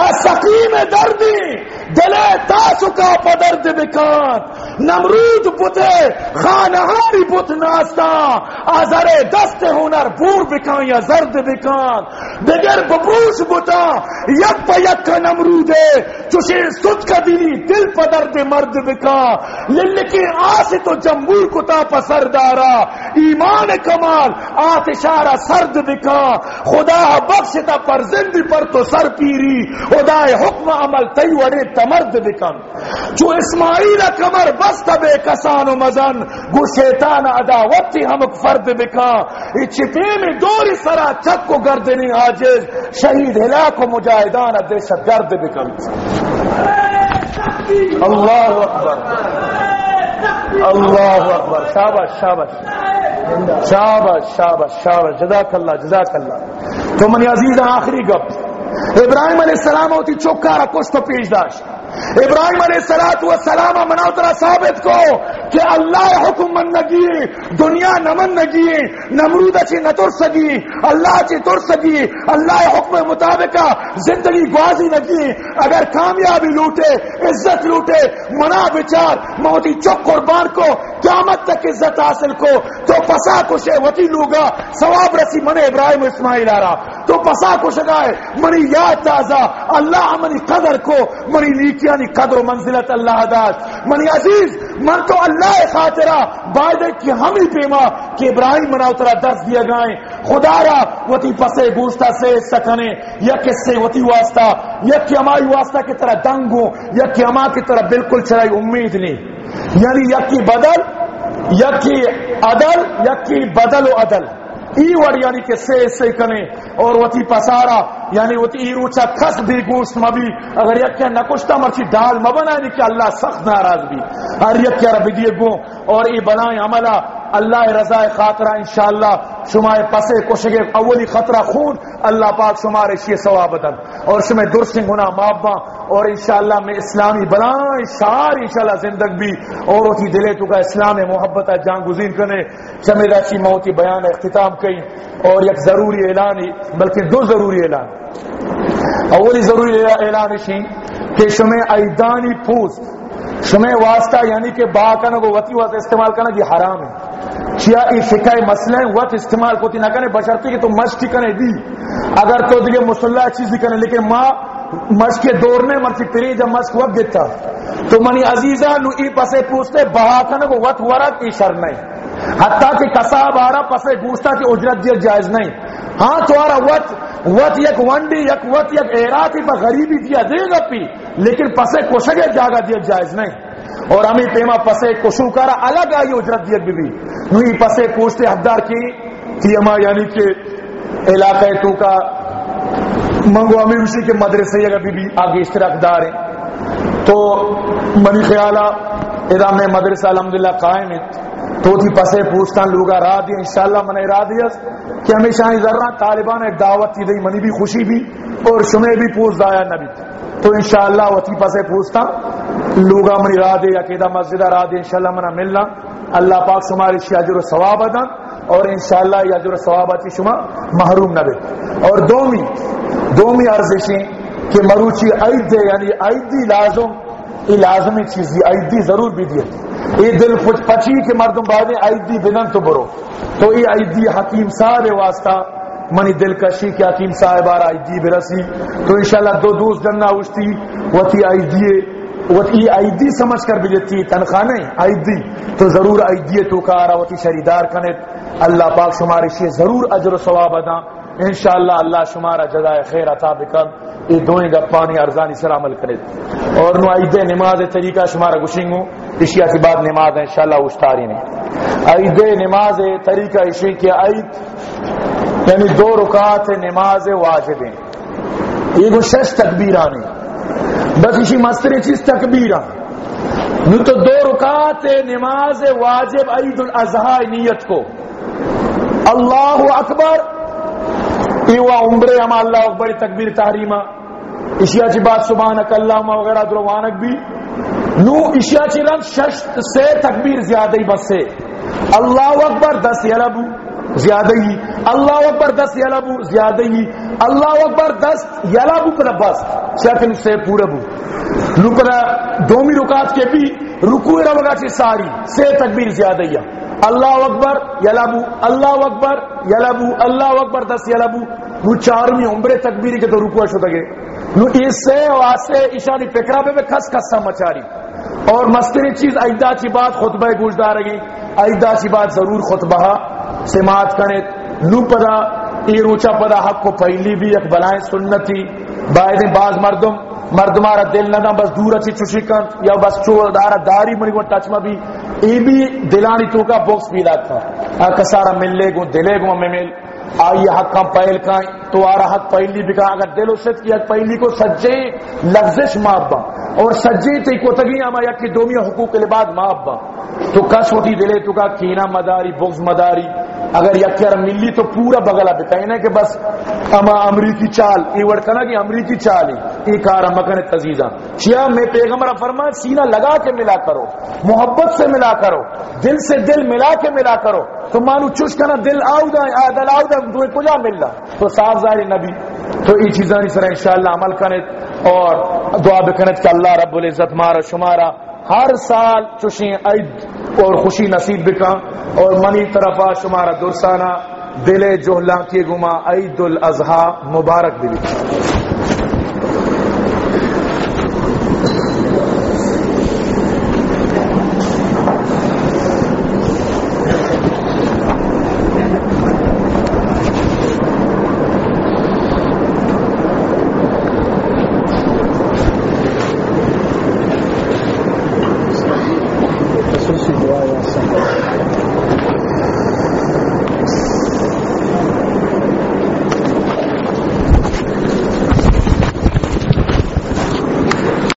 آسقیم دردی دلے تاسکا پا درد بکان نمرود پتے خانہاری پت ناستا۔ آزر دست ہنر، بور بکان یا زرد بکان۔ بگر ببروش بتا، یک پا یک کا نمرود ہے۔ چوشے کا دل پا درد مرد بکان للکی آس تو جمبور کتا پا سردارا ایمان کمال، آتشارہ سرد بکان خدا بخشتا پر زندی پر تو سر پیری۔ خدا حکم عمل تی وڑے تمرد بکن. جو اسماعیل کمر بست بے کسان و مزن، گو شیطان عداوتی ہمک فرد بکا. چپے میں دوری سرا چک کو گردنی آجز شہید ہلاک و مجاہدان دہشت گرد بکن. اللہ اکبر. اللہ اکبر. شابش شابش شابش شابش شابش جزاک اللہ جزاک اللہ. تو منی عزیز، آخری گپ. ابراہیم علیہ السلام ہوتی چوکارا کچھ تو پیش داشت ابراہیم علیہ السلام و سلام مناوترا ثابت کو کہ اللہ حکم من نگی دنیا نمن نگی نمرود چی نتر سگی، اللہ چی تر سگی، اللہ حکم مطابق زندگی گوازی نگی اگر کامیابی لوٹے، عزت لوٹے، منا بچار، موتی چک قربان کو، قیامت تک عزت حاصل کو، تو پسا کشے وتی لوگا، ثواب رسی من ابراہیم اسماعیل آ تو پسا کش گائے، منی یاد تازہ، اللہ منی قدر کو، منی نیکیانی قدر و منزلت اللہ داد منی عزیز، من تو اللہ اللہ خاطرہ بائدے کی ہمی پیما کہ ابراہیم منا اترا درس دیا گائیں خدا را، وتی پسے گوشتا سے سکنے یا کس سے وتی واسطہ، یا کی ہماری واسطہ کی طرح دنگ ہوں، یا کی ہما کی طرح بالکل چرائی امید نہیں۔ یعنی یکی بدل یکی عدل یکی بدل و عدل۔ ای وڑ یعنی کہ سے سے کنے اور وتی پسارا یعنی وتی ای روچا کس بھی گوشت مبی۔ اگر یک کیا نکشتا مرچی ڈال مبنا یعنی کہ اللہ سخت ناراض بھی۔ ہر یک کیا رب دیئے گو، اور ای بنائیں عملہ۔ اللہ رضا خاطرہ انشاءاللہ، شمائے پسے کشگے اولی خطرہ خون، اللہ پاک شمارے شیئے ثوابتن اور شمائے درسنگ ہونا مابا اور انشاءاللہ میں اسلامی بلائیں شعار انشاءاللہ زندگ بھی اور اسی دلے تو کا اسلام محبت جان گزین کرنے۔ شمیدہ چی موتی بیان اختتام کئی اور یک ضروری اعلان بلکہ دو ضروری اعلان۔ اولی ضروری اعلان شی کہ شمع ایدانی پوست شمع واسطہ یعنی کہ با کنا کو وتی واسطہ استعمال کرنا یہ حرام ہے۔ شیا فقہ مسئلہ وقت استعمال کوتی نہ کرنے بشرطی کہ تو مشق کرنے دی۔ اگر تو دیگه مسلح چیزی کرنے لیکن ماں مشق دورنے مرتی پری جب مشق وقت دیتا۔ تو منی عزیزہ نو ای پسے پوچھتے بہا کنا کو وقت ورد ای شر نہیں۔ حتیٰ کہ کساب آرہ پسے پوچھتا کہ اجرت دیر جائز نہیں۔ ہاں تو آرہ وقت وقت یک ونڈی، یک وقت یک ایراتی پا غریبی دیا دے گا پی، لیکن پسے کوشگے جاگا دیا جائز نہیں۔ اور ہمیں پیما پسے کوشو کارا الگ آئی اجرت دیا بی بی نوی پسے پوچھتے حقدار کی تھی اما یعنی کہ علاقہ تو کا منگو امیر اسی کے مدرسے اگر بی بی آگے اشتراک دار ہیں۔ تو منی خیالہ ادام مدرسہ الحمدللہ قائم ہے۔ تو تھی پسے پوچھتاں لوگا را دیا انشاءاللہ من را دیا کہ ہمیشہ ہی ذرہ طالبان ایک دعوت تھی دی، منی بھی خوشی بھی اور شمع بھی پوچھ دایا نبی۔ تو انشاءاللہ وہ تھی پسے پوچھتا لوگا منی را دے عقیدہ مسجد را دے انشاءاللہ منا ملنا۔ اللہ پاک شماری شیاجر و ثواب ادا اور انشاءاللہ یاجر و ثواب اچھی شما محروم نبی اور دومی دومی عرضشیں کہ مروچی عید دے یعنی عید دی لازم، یہ لازمی چیزی عید دی ضرور بھی دیتی یہ دل کچھ پچی کہ مردم بعد عیدی بنن تو برو۔ تو یہ عیدی حکیم صاحب واسطہ۔ منی دل کشی کہ حکیم صاحب آرہ عیدی برسی۔ تو انشاءاللہ دو دوست گننا ہوشتی وتی عیدی وتی عیدی سمجھ کر بجتی تنخواہ نہیں، عیدی۔ تو ضرور عیدی تو کارا وتی شریدار کنت اللہ پاک شماری شیئے ضرور اجر و ثواب ادا۔ انشاءاللہ اللہ شمارا جزائے خیر عطا بکن۔ یہ دوئیں گا پانی ارزانی سر عمل کرے اور نو عید نماز طریقہ شمارا گشنگو اشیاء کی بعد نماز ہے، انشاءاللہ اشتاری نے عید نماز طریقہ اشی کے عید یعنی دو رکعت نماز واجب ہیں۔ یہ وہ شش تکبیرانی بس اسی مستری چیز تکبیران نو تو دو رکعت نماز واجب عید الاضحی نیت کو۔ اللہ اکبر۔ ایوا عمرے ہم اللہ اکبر تکبیر تحریمہ۔ اشیاء چی بات سبحانک اللہ وغیرہ دروانک بھی۔ نو اشیاء چی رنگ شش سے تکبیر زیادہ ہی بس سے اللہ اکبر دس یلبو زیادہ ہی اللہ اکبر دس یلبو زیادہ ہی اللہ اکبر دس یلبو پر بس. شکل سے پورا بو. دومی رکات کے بھی رکوع روگا چی ساری. سے تکبیر زیادہ ہی اللہ اکبر یلابو، اللہ اکبر یلابو، اللہ اکبر دس یلابو. نو چارمی عمرے تکبیری کے تو رکوع شو دگے نو اس سے واسطے اشاری پکرا پہ کھس کھسا مچاری. اور مستری چیز ایدا چی بات خطبہ گوشدار رگی ایدا چی بات ضرور خطبہ. سماعت کرنے نو پدا ای روچا پدا حق کو پہلی بھی ایک بلائیں سنتی۔ باید باز مردم۔ مردمارا دل نہ بس دور اچھی چوشی کن۔ یا بس چور دارا داری منی کو ٹچ میں بھی ای بھی دلانی تو کا بوکس بھی تھا کسارا مل لے گو، دلے گو میں مل۔ آئی حق کا پہل کا تو آرا حق پہلی بھی کہا اگر دل اسد کی حق پہلی کو سجے، لفظش مابا۔ اور سجے تی کو تگی اما یک دومی حقوق کے بعد مابا تو کس ہوتی دلے تو کا کینا مداری، بغض مداری۔ اگر یکر ملی تو پورا بغلا بتائینا کہ بس اما امریکی چال ای وڑکنا کی امریکی چال ای کارا مکن تزیزا شیعہ میں پیغمبر فرما، سینہ لگا کے ملا کرو، محبت سے ملا کرو، دل سے دل ملا کے ملا کرو۔ تو مانو چوش کنا دل آؤ دا دل آؤ دا دوئے کجا ملنا تو صاف ظاہر نبی، تو ای چیزاں اس طرح انشاءاللہ عمل کنت اور دعا بکنت کہ اللہ رب العزت مارا شمارا، ہر سال چوشیں عید اور خوشی نصیب بکا اور منی طرفا شمارا درسانہ دل جوہلا کے گما عید الاضحی مبارک دلی۔